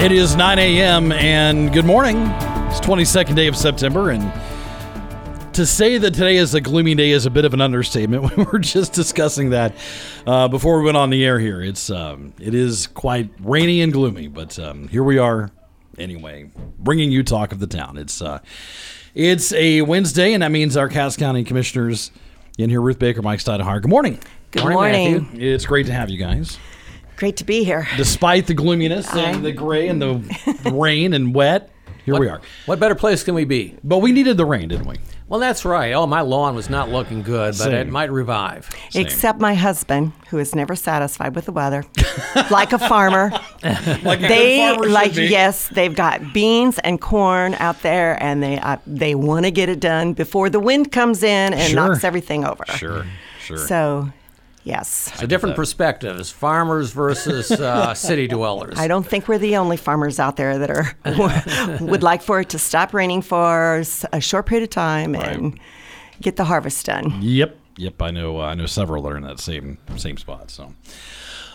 It is 9 a.m. and good morning. It's 22nd day of September, and to say that today is a gloomy day is a bit of an understatement. We were just discussing that uh, before we went on the air here. It's um, it is quite rainy and gloomy, but um, here we are anyway, bringing you talk of the town. It's uh, it's a Wednesday, and that means our Cass County commissioners in here, Ruth Baker, Mike Stajduhar. Good morning. Good morning. It's great to have you guys. Great to be here. Despite the gloominess and the gray and the rain and wet, here we are. What better place can we be? But we needed the rain, didn't we? Well, that's right. Oh, my lawn was not looking good, but it might revive. Except my husband, who is never satisfied with the weather, like a farmer. Like a they good farmer like be. yes, they've got beans and corn out there, and they uh, they want to get it done before the wind comes in and Sure. knocks everything over. Sure, sure. So, yes, So different perspective. It's farmers versus uh, city dwellers. I don't think we're the only farmers out there that are would like for it to stop raining for a short period of time and get the harvest done. Yep, yep. I know. Uh, I know several that are in that same same spot. So,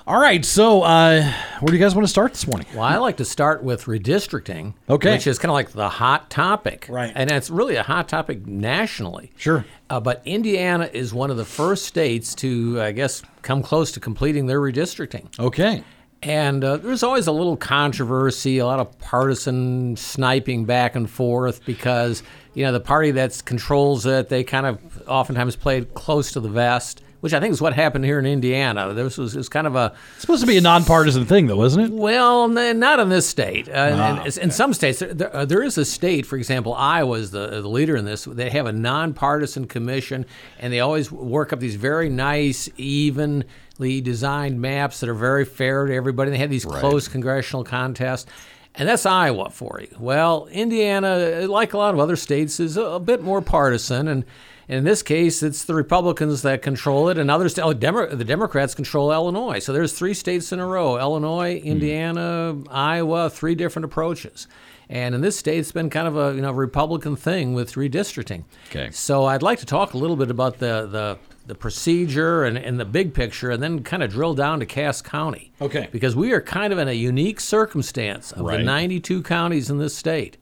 all right. So, uh, where do you guys want to start this morning? Well, I like to start with redistricting, Okay. which is kind of like the hot topic, Right. And it's really a hot topic nationally. Sure. Uh, but Indiana is one of the first states to, I guess, come close to completing their redistricting. Okay. And uh, there's always a little controversy, a lot of partisan sniping back and forth because, you know, the party that controls it, they kind of oftentimes play it close to the vest, which I think is what happened here in Indiana. This was, was kind of a, It's supposed to be a nonpartisan thing, though, isn't it? well, n- not in this state. Uh, Ah, and in some states, there, uh, there is a state, for example, Iowa is the, the leader in this. They have a nonpartisan commission, and they always work up these very nice, evenly designed maps that are very fair to everybody. They have these close congressional contests. And that's Iowa for you. Well, Indiana, like a lot of other states, is a, a bit more partisan. And in this case, it's the Republicans that control it, and others, oh, Demo- the Democrats control Illinois. So there's three states in a row Illinois, hmm. Indiana, Iowa, three different approaches. And in this state, it's been kind of a you know Republican thing with redistricting. Okay. So I'd like to talk a little bit about the the, the procedure and, and the big picture, and then kind of drill down to Cass County. Okay. Because we are kind of in a unique circumstance of Right. the 92 counties in this state.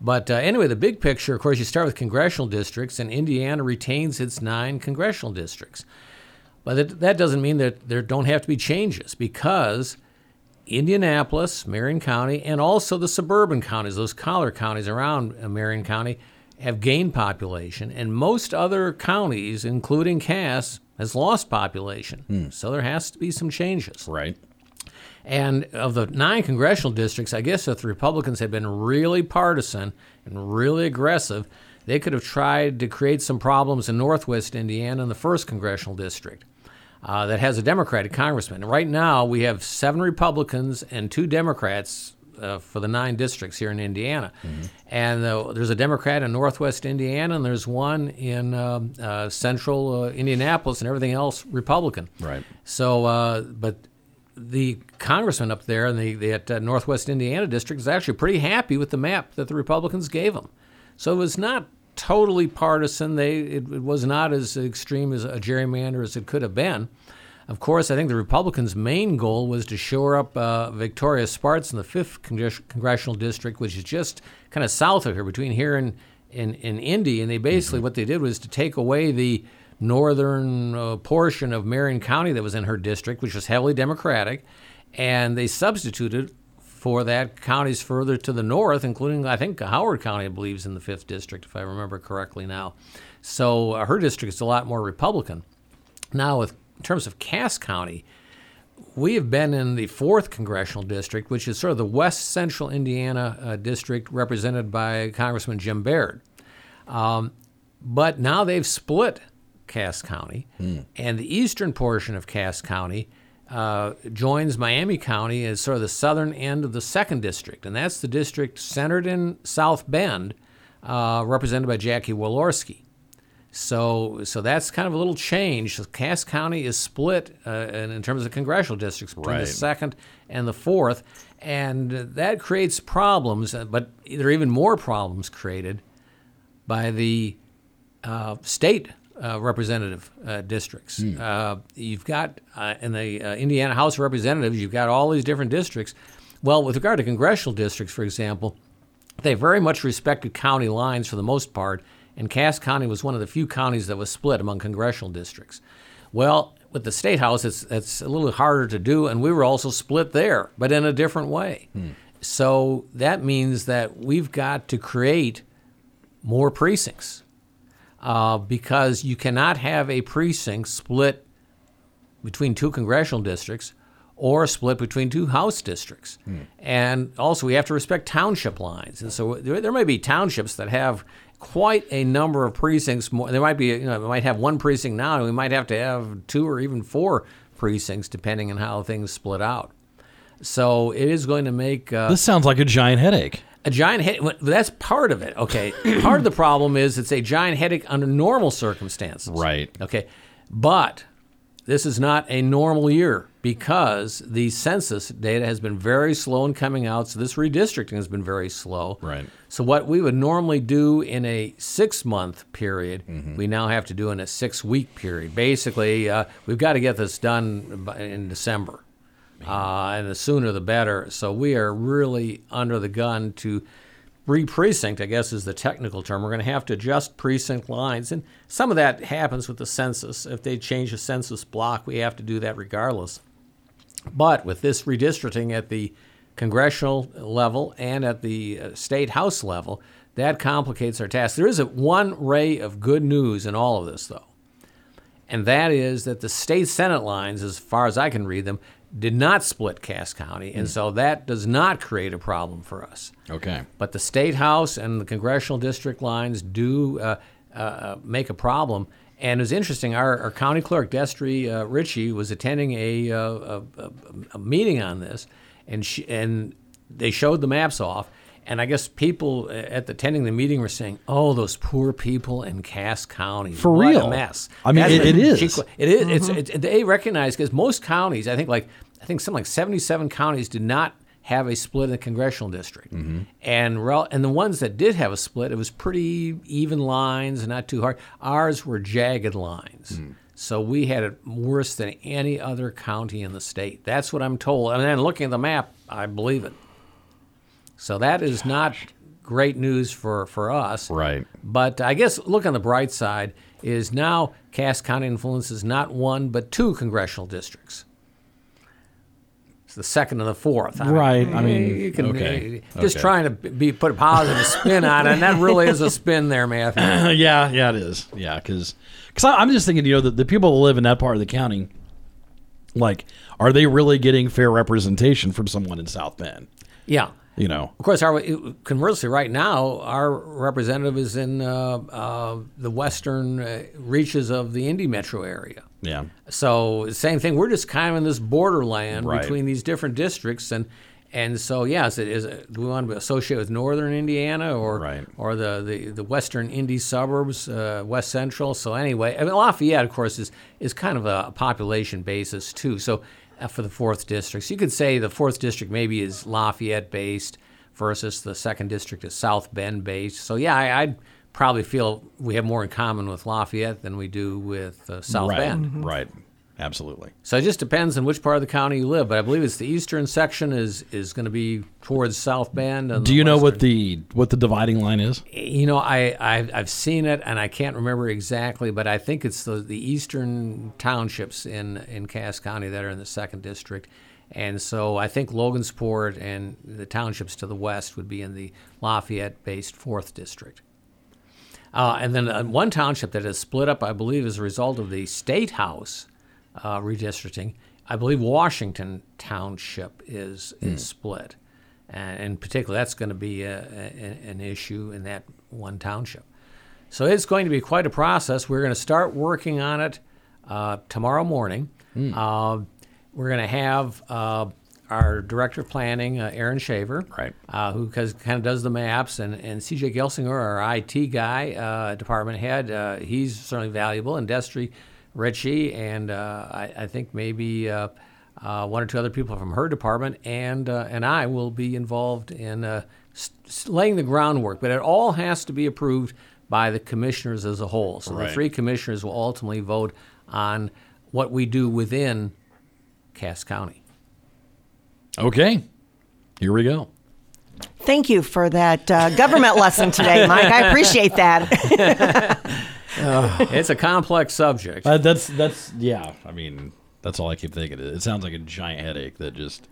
But uh, anyway, the big picture, of course, you start with congressional districts, and Indiana retains its nine congressional districts. But that, that doesn't mean that there don't have to be changes because Indianapolis, Marion County, and also the suburban counties, those collar counties around uh, Marion County, have gained population, and most other counties, including Cass, has lost population. So there has to be some changes. Right. And of the nine congressional districts, I guess if the Republicans had been really partisan and really aggressive, they could have tried to create some problems in northwest Indiana in the first congressional district uh, that has a Democratic congressman. And right now, we have seven Republicans and two Democrats uh, for the nine districts here in Indiana. And uh, there's a Democrat in northwest Indiana, and there's one in um uh, central uh, Indianapolis, and everything else Republican. Right. So, uh, but the congressman up there in the, the at, uh, Northwest Indiana district is actually pretty happy with the map that the Republicans gave him. So it was not totally partisan. They it, it was not as extreme as a gerrymander as it could have been. Of course, I think the Republicans' main goal was to shore up uh, Victoria Spartz in the fifth Congres- congressional district, which is just kind of south of here, between here and in, in Indy. And they basically what they did was to take away the northern uh, portion of Marion County that was in her district, which was heavily Democratic, and they substituted for that counties further to the north, including I think Howard County, I believe, is in the fifth district, if I remember correctly now. So uh, her district is a lot more Republican. Now, with, in terms of Cass County, we have been in the fourth congressional district, which is sort of the west central Indiana uh, district, represented by Congressman Jim Baird. Um, but now they've split Cass County, and the eastern portion of Cass County uh, joins Miami County as sort of the southern end of the second district, and that's the district centered in South Bend, uh, represented by Jackie Walorski. So, so that's kind of a little change. So Cass County is split uh, in, in terms of congressional districts between Right. the second and the fourth, and that creates problems. uh, But there are even more problems created by the uh, state uh, representative uh, districts. Uh, you've got uh, in the uh, Indiana House of Representatives, you've got all these different districts. Well, with regard to congressional districts, for example, they very much respected county lines for the most part, and Cass County was one of the few counties that was split among congressional districts. Well, with the state house, it's it's a little harder to do, and we were also split there, but in a different way. So that means that we've got to create more precincts uh, because you cannot have a precinct split between two congressional districts or split between two House districts. And also, we have to respect township lines. And so there, there may be townships that have quite a number of precincts. More, there might be, you know, we might have one precinct now, and we might have to have two or even four precincts depending on how things split out. So it is going to make uh, This sounds like a giant headache. A giant head. well, That's part of it. Okay, part of the problem is it's a giant headache under normal circumstances. Right. Okay, but this is not a normal year because the census data has been very slow in coming out. So this redistricting has been very slow. Right. So what we would normally do in a six-month period, we now have to do in a six-week period. Basically, uh, we've got to get this done in December, uh, and the sooner the better. So we are really under the gun to re-precinct. I guess is the technical term. We're going to have to adjust precinct lines, and some of that happens with the census. If they change the census block, we have to do that regardless. But with this redistricting at the congressional level and at the uh, state house level, that complicates our task. There is a one ray of good news in all of this, though, and that is that the state senate lines, as far as I can read them, did not split Cass County, and so that does not create a problem for us. Okay. But the state house and the congressional district lines do uh, uh, make a problem. And it was interesting. Our, our county clerk, Destry uh, Ritchie, was attending a, uh, a, a, a meeting on this, and she, and they showed the maps off. And I guess people at the attending the meeting were saying, "Oh, those poor people in Cass County, For what real. a mess." I mean, That's it- what it is. she- it is. It's, mm-hmm. it's, they recognize because most counties, I think, like I think something like seventy-seven counties did not have a split in the congressional district, mm-hmm. and rel- and the ones that did have a split, it was pretty even lines, not too hard. Ours were jagged lines. Mm. So we had it worse than any other county in the state. That's what I'm told. And then looking at the map, I believe it. So that is not great news for, for us. Right. But I guess look on the bright side is now Cass County influences not one but two congressional districts. It's the second and the fourth. I mean, Right. I mean, you can okay. uh, just Okay. trying to be put a positive spin on it, and that really is a spin there, Matthew. yeah, yeah, it is. Yeah, because I'm just thinking, you know, the, the people that live in that part of the county, like, are they really getting fair representation from someone in South Bend? Yeah. You know, Of course, our conversely, right now, our representative is in uh, uh, the western uh, reaches of the Indy metro area. yeah, So same thing. We're just kind of in this borderland Right. between these different districts, and and so yes, it is. Do we want to associate with northern Indiana or Right. or the, the, the western Indy suburbs, uh, west central? So anyway, I mean, Lafayette, of course, is is kind of a population basis too. So for the fourth district, so you could say the fourth district maybe is Lafayette based versus the second district is South Bend based. So yeah, I, I'd probably feel we have more in common with Lafayette than we do with uh, South right, Bend. right, absolutely. So it just depends on which part of the county you live. But I believe it's the eastern section is is going to be towards South Bend. And Do you know what the what the dividing line is? You know, I I've, I've seen it and I can't remember exactly, but I think it's the the eastern townships in in Cass County that are in the second district. And so I think Logansport and the townships to the west would be in the Lafayette-based fourth district. Uh, and then uh, one township that has split up, I believe, as a result of the state house uh, redistricting. I believe Washington Township is is split, and in particular, that's going to be a, a, an issue in that one township. So it's going to be quite a process. We're going to start working on it uh, tomorrow morning. Uh, we're going to have uh, our director of planning, uh, Aaron Shaver, Right. uh, who kind of does the maps, and, and CJ Gelsinger, our IT guy, uh, department head, uh, he's certainly valuable, and Destry Ritchie, and uh, I, I think maybe uh, uh, one or two other people from her department, and uh, and I will be involved in uh, s- s- laying the groundwork. But it all has to be approved by the commissioners as a whole. So Right. the three commissioners will ultimately vote on what we do within Cass County. Okay. Here we go. Thank you for that uh, government lesson today, Mike. I appreciate that. It's a complex subject. Uh, that's that's yeah. I mean, that's all I keep thinking. It sounds like a giant headache that just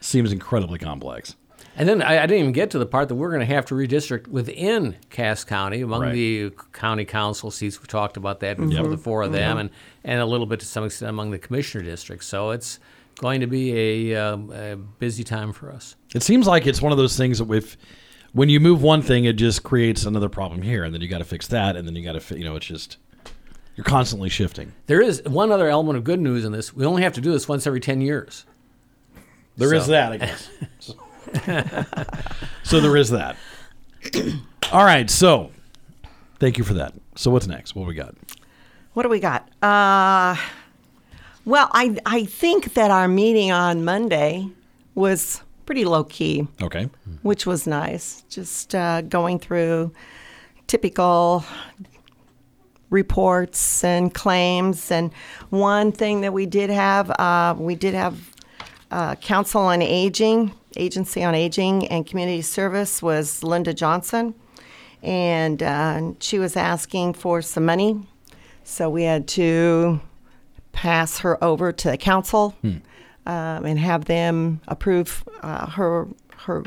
seems incredibly complex. And then I, I didn't even get to the part that we're going to have to redistrict within Cass County among Right. the county council seats. We talked about that before, the four of them, and, and a little bit to some extent among the commissioner districts. So it's going to be a, um, a busy time for us. It seems like it's one of those things that with when you move one thing, it just creates another problem here, and then you got to fix that, and then you got to, fi- you know, it's just you're constantly shifting. There is one other element of good news in this. We only have to do this once every 10 years. There is So- that, I guess. so, so there is that. All right. So thank you for that. So what's next? What we got? What do we got? Uh, well, I I think that our meeting on Monday was pretty low key, Okay. which was nice. Just uh, going through typical reports and claims. And one thing that we did have, uh, we did have uh, Council on Aging, Agency on Aging, and Community Service was Linda Johnson, and uh, she was asking for some money, so we had to pass her over to the council um, and have them approve uh, her her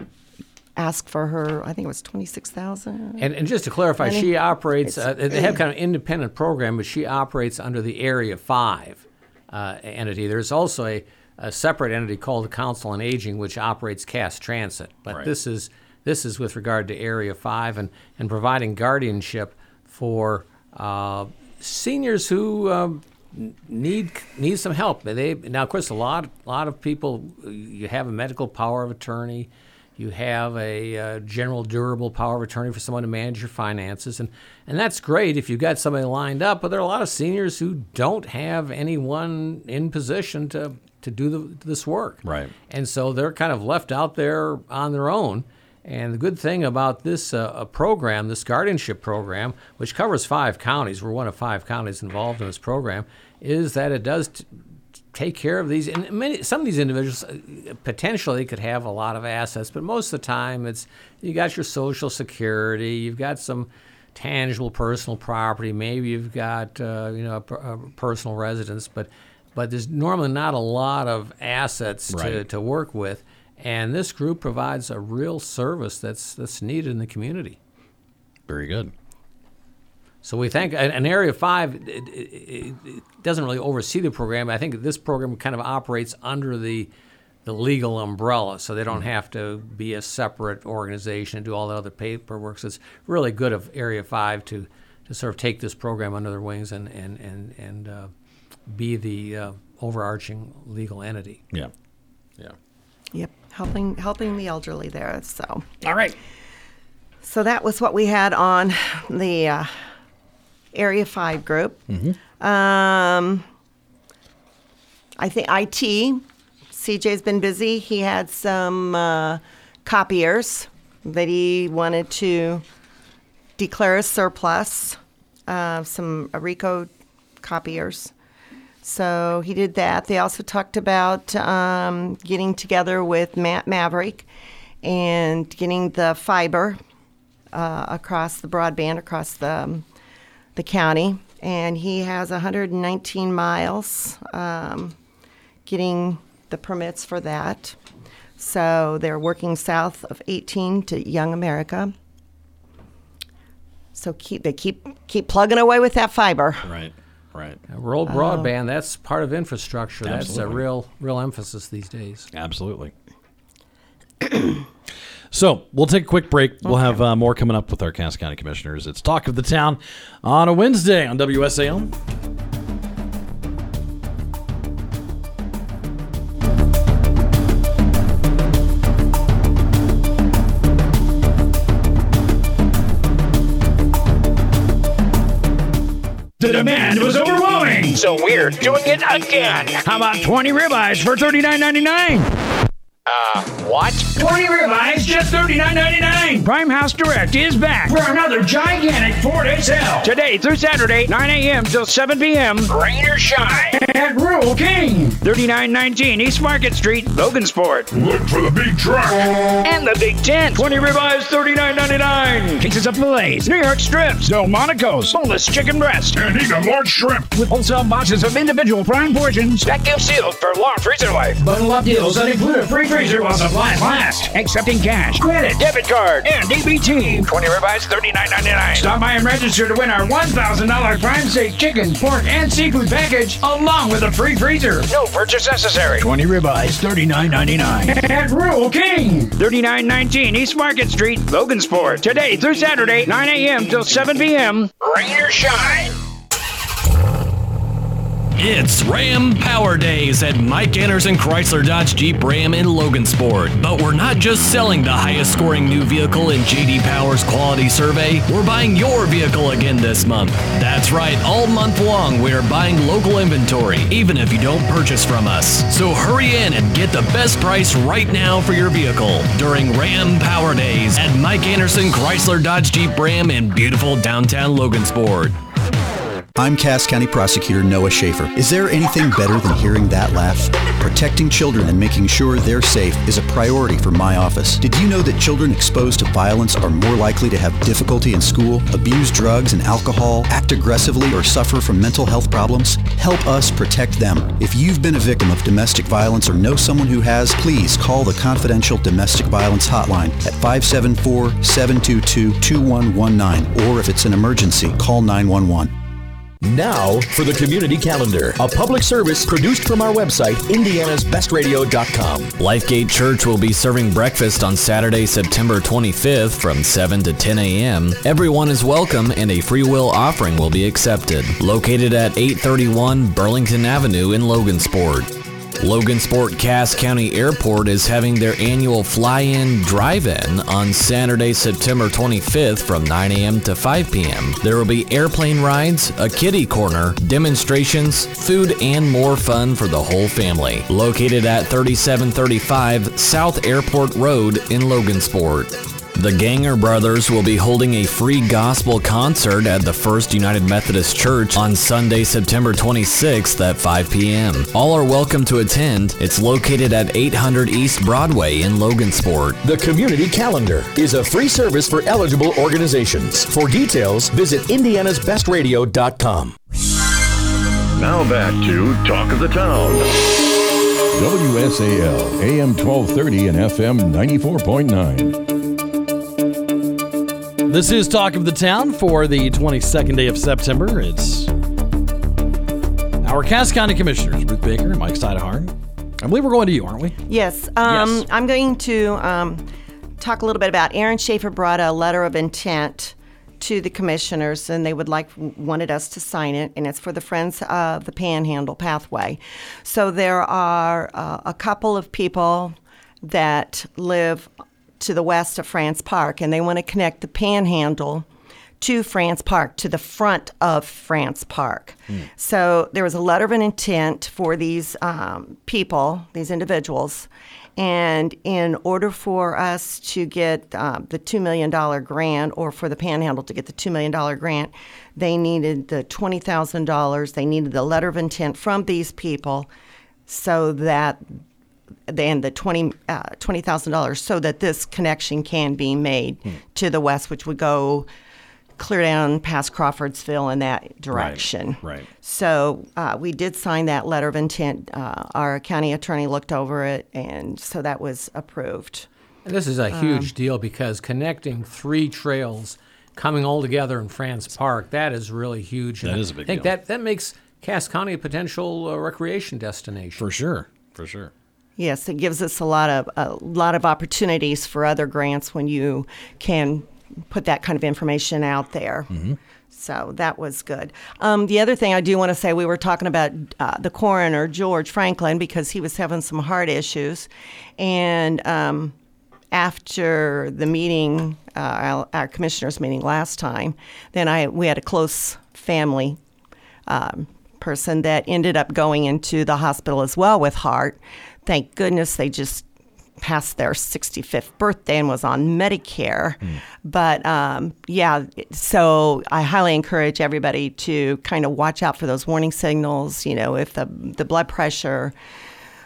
ask for her. I think it was twenty six thousand. And, and just to clarify, Any- she operates, uh, they have kind of independent program, but she operates under the Area 5 uh, entity. There's also a, a separate entity called the Council on Aging, which operates Cass Transit. But Right. this is this is with regard to Area 5 and, and providing guardianship for uh, seniors who um, n- need need some help. They now, of course, a lot lot of people. You have a medical power of attorney. You have a uh, general durable power of attorney for someone to manage your finances, and and that's great if you've got somebody lined up. But there are a lot of seniors who don't have anyone in position to to do the, this work. Right. And so they're kind of left out there on their own. And the good thing about this uh, program, this guardianship program, which covers five counties, we're one of five counties involved in this program, is that it does t- take care of these. And many, some of these individuals uh, potentially could have a lot of assets, but most of the time it's you got your social security, you've got some tangible personal property, maybe you've got uh, you know a, per- a personal residence, but but there's normally not a lot of assets to, to work with. And this group provides a real service that's that's needed in the community. Very good. So we think an, an Area 5 it, it, it it doesn't really oversee the program. I think this program kind of operates under the the legal umbrella, so they don't have to be a separate organization and do all the other paperwork. So it's really good of Area 5 to, to sort of take this program under their wings and, and, and, and uh, be the uh, overarching legal entity. Yeah. Yeah. Yep, helping helping the elderly there. So All right. so that was what we had on the uh, Area Five group. Um, I think IT. CJ's been busy. He had some uh, copiers that he wanted to declare as surplus. Uh, some Ricoh copiers. So he did that. They also talked about um, getting together with Matt Maverick and getting the fiber uh, across the broadband across the um, the county. And he has 119 miles um, getting the permits for that. So they're working south of 18 to Young America. So keep they keep keep plugging away with that fiber. Right. Right. Uh, Rural broadband, that's part of infrastructure. That's a real real emphasis these days. Absolutely. so we'll take a quick break. We'll have uh, more coming up with our Cass County Commissioners. It's Talk of the Town on a Wednesday on WSAL. The demand was overwhelming. So we're doing it again. How about 20 ribeyes for $39.99? Uh, what? 20 ribeyes, just $39.99. Prime House Direct is back for another gigantic four-day sale. Today through Saturday, 9 a.m. till 7 p.m. Rain or shine. At Rural King, 3919 East Market Street, Logansport. Look for the big truck. And the Big Tent, 20 ribeyes, $39.99. Cases of fillets, New York strips, Delmonico's, boneless chicken breast. And eat a large shrimp. With wholesale boxes of individual prime portions. Vacuum sealed for long freezer life. Bundle up deals that include a free freezer while supplies last. Accepting cash, credit, debit card, and EBT. 20 ribeyes, $39.99. Stop by and register to win our $1,000 Prime Steak chicken, pork, and seafood package, along with a free freezer. No purchase necessary. 20 ribeyes, $39.99. At Rural King, 3919 East Market Street, Logansport. Today through Saturday, 9 a.m. till 7 p.m. Rain or shine. It's Ram Power Days at Mike Anderson Chrysler Dodge Jeep Ram in Logansport. But we're not just selling the highest scoring new vehicle in JD Power's quality survey, we're buying your vehicle again this month. That's right, all month long we're buying local inventory, even if you don't purchase from us. So hurry in and get the best price right now for your vehicle during Ram Power Days at Mike Anderson Chrysler Dodge Jeep Ram in beautiful downtown Logansport. I'm Cass County Prosecutor Noah Schaefer. Is there anything better than hearing that laugh? Protecting children and making sure they're safe is a priority for my office. Did you know that children exposed to violence are more likely to have difficulty in school, abuse drugs and alcohol, act aggressively, or suffer from mental health problems? Help us protect them. If you've been a victim of domestic violence or know someone who has, please call the confidential domestic violence hotline at 574-722-2119 or if it's an emergency, call 911. Now for the community calendar, a public service produced from our website, indianasbestradio.com. Lifegate Church will be serving breakfast on Saturday, September 25th from 7 to 10 a.m. Everyone is welcome and a free will offering will be accepted. Located at 831 Burlington Avenue in Logansport. Logansport Cass County Airport is having their annual fly-in drive-in on Saturday, September 25th from 9 a.m. to 5 p.m. There will be airplane rides, a kiddie corner, demonstrations, food, and more fun for the whole family. Located at 3735 South Airport Road in Logansport. The Ganger Brothers will be holding a free gospel concert at the First United Methodist Church on Sunday, September 26th at 5 p.m. All are welcome to attend. It's located at 800 East Broadway in Logansport. The community calendar is a free service for eligible organizations. For details, visit indianasbestradio.com. Now back to Talk of the Town. WSAL, AM 1230 and FM 94.9. This is Talk of the Town for the 22nd day of September. It's our Cass County Commissioners, Ruth Baker and Mike Stajduhar. I believe we're going to you, aren't we? Yes. Um, Yes. I'm going to um, talk a little bit about Aaron Schaefer brought a letter of intent to the commissioners, and they would like wanted us to sign it, and it's for the Friends of the Panhandle Pathway. So there are uh, a couple of people that live to the west of France Park, and they want to connect the Panhandle to France Park, to the front of France Park. So there was a letter of an intent for these um, people, these individuals, and in order for us to get uh, the $2 million grant, or for the Panhandle to get the $2 million grant, they needed the $20,000. They needed the letter of intent from these people so that and the twenty uh, twenty thousand dollars so that this connection can be made to the west, which would go clear down past Crawfordsville in that direction. right. right. So uh, we did sign that letter of intent. Uh, our county attorney looked over it, and so that was approved. And this is a huge deal because connecting three trails coming all together in France Park, that is really huge. That And is a big I think deal. that, that makes Cass County a potential uh, recreation destination. For sure. For sure. Yes, it gives us a lot of a lot of opportunities for other grants when you can put that kind of information out there. So that was good. Um, the other thing I do want to say, we were talking about uh, the coroner George Franklin because he was having some heart issues, and um, after the meeting, uh, our, our commissioners meeting last time, then I we had a close family um, person that ended up going into the hospital as well with heart. Thank goodness they just passed their 65th birthday and was on Medicare. But um, yeah, so I highly encourage everybody to kind of watch out for those warning signals. You know, if the the blood pressure,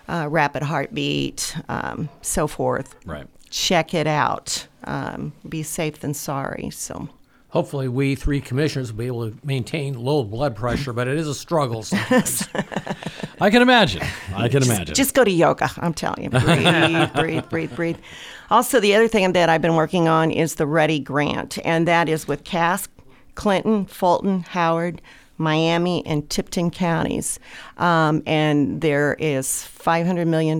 uh, rapid heartbeat, um, so forth. Right. Check it out. Um, be safe than sorry. So. Hopefully, we three commissioners will be able to maintain low blood pressure, but it is a struggle sometimes. I can imagine. I can imagine. Just go to yoga. I'm telling you. Breathe, breathe, breathe, breathe. Also, the other thing that I've been working on is the READI Grant, and that is with Cass, Clinton, Fulton, Howard, Miami, and Tipton counties. Um, and there is $500 million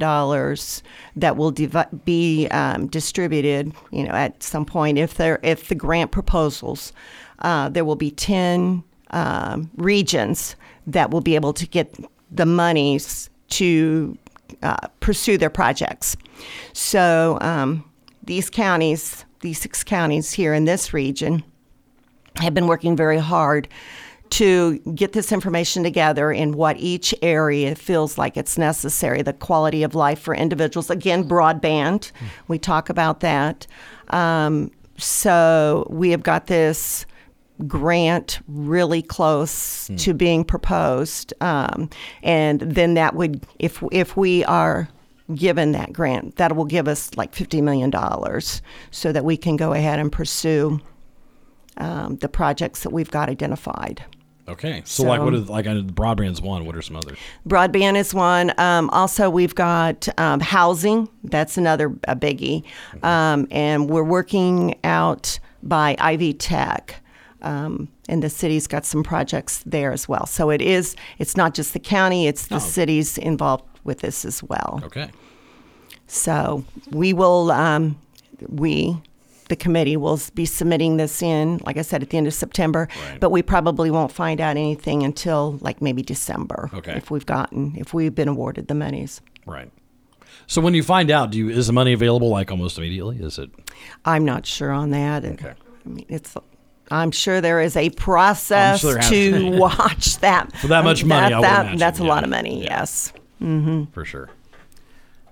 that will be um, distributed, you know, at some point. If, there, if the grant proposals, uh, there will be 10 um, regions that will be able to get the monies to uh, pursue their projects. So um, these counties, these six counties here in this region, have been working very hard to get this information together in what each area feels like it's necessary the quality of life for individuals. Again broadband. We talk about that. Um, so we have got this grant really close to being proposed um, and then that would if if we are given that grant that will give us like 50 million dollars so that we can go ahead and pursue um, the projects that we've got identified okay. So, like, So- what is like broadband's one? What are some others? Broadband is one. Um, also, we've got um, housing. That's another a biggie. Um, and we're working out by Ivy Tech. Um, and the city's got some projects there as well. So it is. It's not just the county. It's the cities involved with this as well. Okay. So we will, um, we, the committee, will be submitting this in, like I said, at the end of September. Right. But we probably won't find out anything until like maybe December. Okay. If we've gotten, if we've been awarded the monies. Right. So when you find out, do you is the money available like almost immediately? Is it? I'm not sure on that. Okay. I mean, it's. I'm sure there is a process has to watch that. For that much money, I would imagine, That's a lot of money. Yes. Mm-hmm. For sure.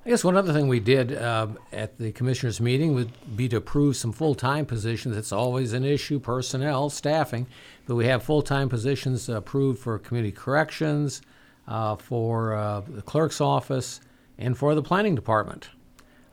I guess one other thing we did uh, at the commissioners' meeting would be to approve some full-time positions. It's always an issue, personnel, staffing, but we have full-time positions approved for community corrections, uh, for uh, the clerk's office, and for the planning department.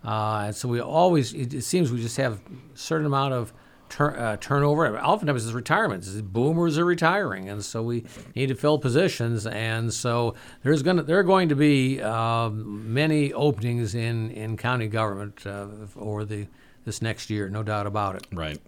Uh, and so we always, it, it seems we just have a certain amount of tur- uh, turnover. Oftentimes it's retirements. Boomers are retiring, and so we need to fill positions. And so there's going to there are going to be um, many openings in, in county government uh, over the this next year, no doubt about it. Right.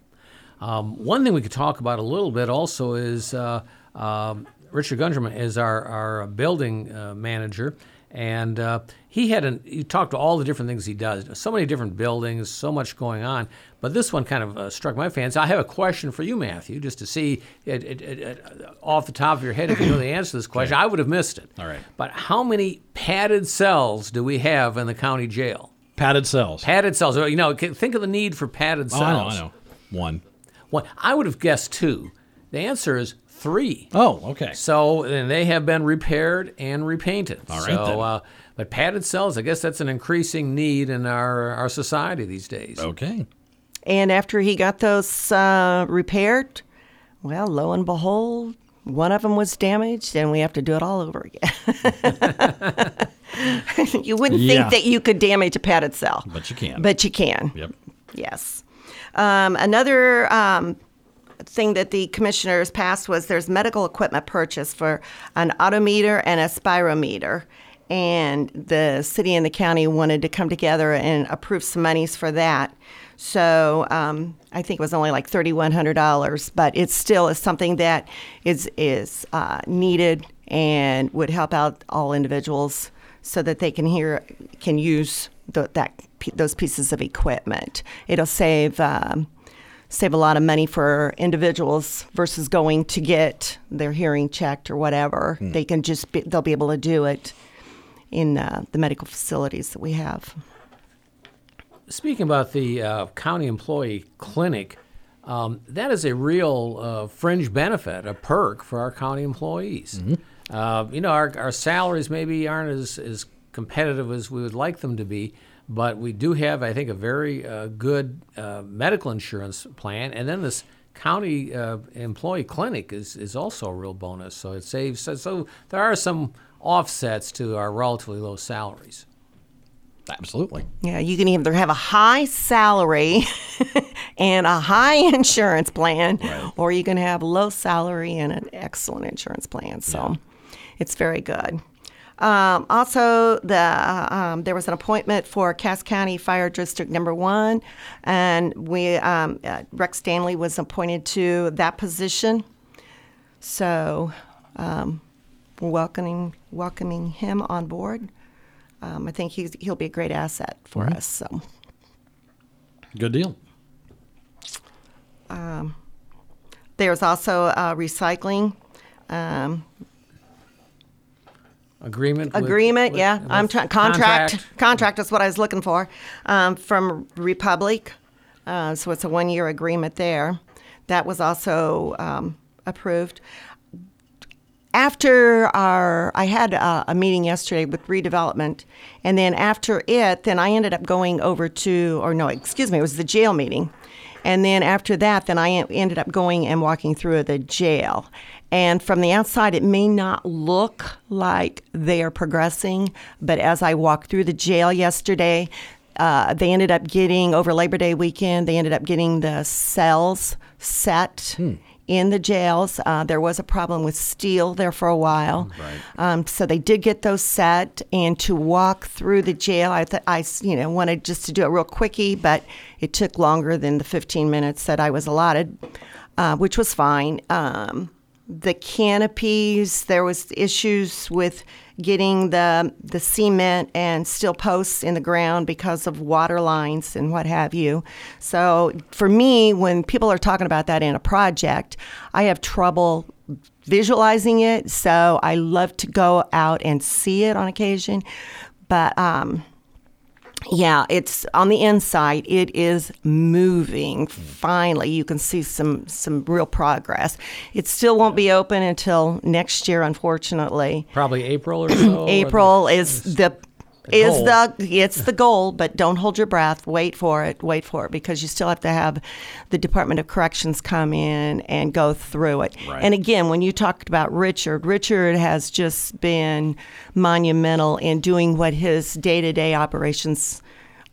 Um, one thing we could talk about a little bit also is uh, um, Richard Gunderman is our, our building uh, manager, and uh, he had an, you talked to all the different things he does. So many different buildings, so much going on. But this one kind of uh, struck my fancy. I have a question for you, Matthew, just to see it, it, it, off the top of your head if you know the answer to this question. I would have missed it. All right. But how many padded cells do we have in the county jail? Padded cells. Padded cells. You know, think of the need for padded Oh, cells. I know. I know. One. Well, I would have guessed two. The answer is three. Oh, okay. So, and they have been repaired and repainted. All right, So, then. uh, but padded cells, I guess that's an increasing need in our our society these days. Okay. And after he got those uh, repaired, well, lo and behold, one of them was damaged, and we have to do it all over again. you wouldn't Yeah. think that you could damage a padded cell, But you can. but you can. Yep. Yes. Um, another um, thing that the commissioners passed was there's medical equipment purchase for an audiometer and a spirometer. And the city and the county wanted to come together and approve some monies for that. So um, I think it was only like $3,100, but it still is something that is, is uh, needed and would help out all individuals so that they can hear, can use the, that those pieces of equipment. It'll save um, save a lot of money for individuals versus going to get their hearing checked or whatever. They can just be, they'll be able to do it in uh, the medical facilities that we have. Speaking about the uh, county employee clinic, um, that is a real uh, fringe benefit, a perk for our county employees. Uh, you know, our, our salaries maybe aren't as, as competitive as we would like them to be, but we do have, I think, a very uh, good uh, medical insurance plan. And then this county uh, employee clinic is, is also a real bonus. So it saves. So, so there are some offsets to our relatively low salaries. Absolutely. Yeah, you can either have a high salary and a high insurance plan, or you can have low salary and an excellent insurance plan. So it's very good. Um, also, the um, there was an appointment for Cass County Fire District Number One, and we um, uh, Rex Stanley was appointed to that position. So um, we're welcoming welcoming him on board. Um, I think he's, he'll be a great asset for Mhm. us. So. Good deal. Um, there's also uh, recycling. Agreement. with- agreement, with- yeah. I'm with trying contract. Contract is what I was looking for um, from Republic. Uh, so it's a one-year agreement there. That was also um, approved. After our, I had a, a meeting yesterday with redevelopment, and then after it, then I ended up going over to, or no, excuse me, it was the jail meeting. And then after that, then I ended up going and walking through the jail. And from the outside, it may not look like they are progressing, but as I walked through the jail yesterday, uh, they ended up getting, over Labor Day weekend, they ended up getting the cells set in the jails. Uh, there was a problem with steel there for a while. Um, so they did get those set, and to walk through the jail, I, th- I you know, wanted just to do it real quickie, but it took longer than the 15 minutes that I was allotted, uh, which was fine. Um, the canopies, there was issues with getting the the cement and steel posts in the ground because of water lines and what have you. So for me, when people are talking about that in a project, I have trouble visualizing it. So I love to go out and see it on occasion, but. Um, yeah, it's on the inside. It is moving. Finally, you can see some some real progress. It still won't be open until next year, unfortunately. Probably April or so. or April is the the is goal. the it's the goal, but don't hold your breath. Wait for it. Wait for it because you still have to have the Department of Corrections come in and go through it. Right. And again, when you talked about Richard, Richard has just been monumental in doing what his day-to-day operations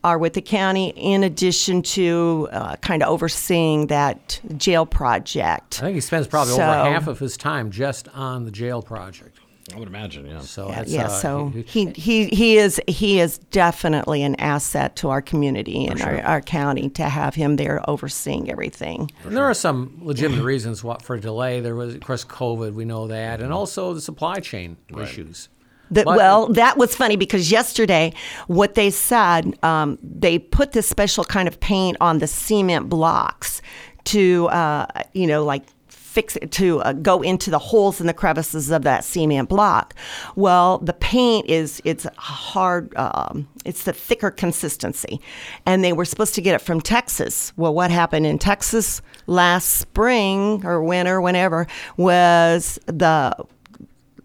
are with the county, in addition to uh, kind of overseeing that jail project. I think he spends probably So- over half of his time just on the jail project. I would imagine, yeah. So Yeah, that's, yeah, uh, so he- he, he he is he is definitely an asset to our community and our, sure. our county to have him there overseeing everything. And there are some legitimate reasons what for delay. There was, of course, COVID. We know that, and also the supply chain issues. That, But- well, that was funny because yesterday, what they said, um, they put this special kind of paint on the cement blocks to, uh, you know, like fix it to uh, go into the holes and the crevices of that cement block. Well, the paint is it's hard, um, it's the thicker consistency, and they were supposed to get it from Texas. Well, what happened in Texas last spring or winter, whenever, was the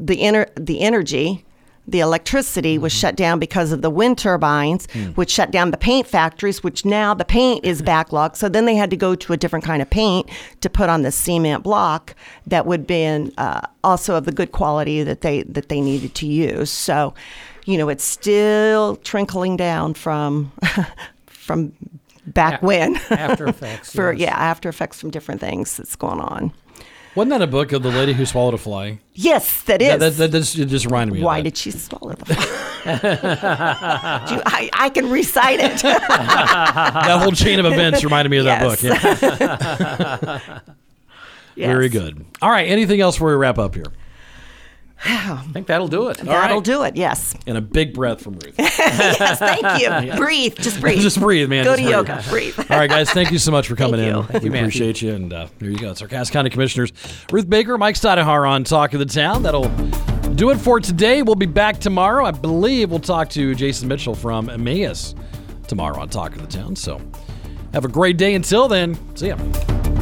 the ener- the energy, the electricity was shut down because of the wind turbines, which shut down the paint factories. Which now the paint is backlogged. So then they had to go to a different kind of paint to put on the cement block that would been uh, also of the good quality that they that they needed to use. So, you know, it's still trickling down from from back A- when after effects, for yes. yeah after effects from different things that's going on. Wasn't that a book of the lady who swallowed a fly? Yes, that is. That, that, that just, just reminded me Why that. did she swallow the fly? Do you- I, I can recite it. that whole chain of events reminded me of that book. Yes. Very good. All right. Anything else before we wrap up here? I think that'll do it. That'll do it. Yes. And a big breath from Ruth. yes. Thank you. Yeah. Breathe. Just breathe. just breathe, man. Go just to yoga. Breathe. All right, guys. Thank you so much for coming Thank in. you. Thank we you, appreciate you. And uh, there you go. It's our Cass County Commissioners, Ruth Baker, Mike Stajduhar on Talk of the Town. That'll do it for today. We'll be back tomorrow. I believe we'll talk to Jason Mitchell from Emmaus tomorrow on Talk of the Town. So have a great day. Until then, see ya.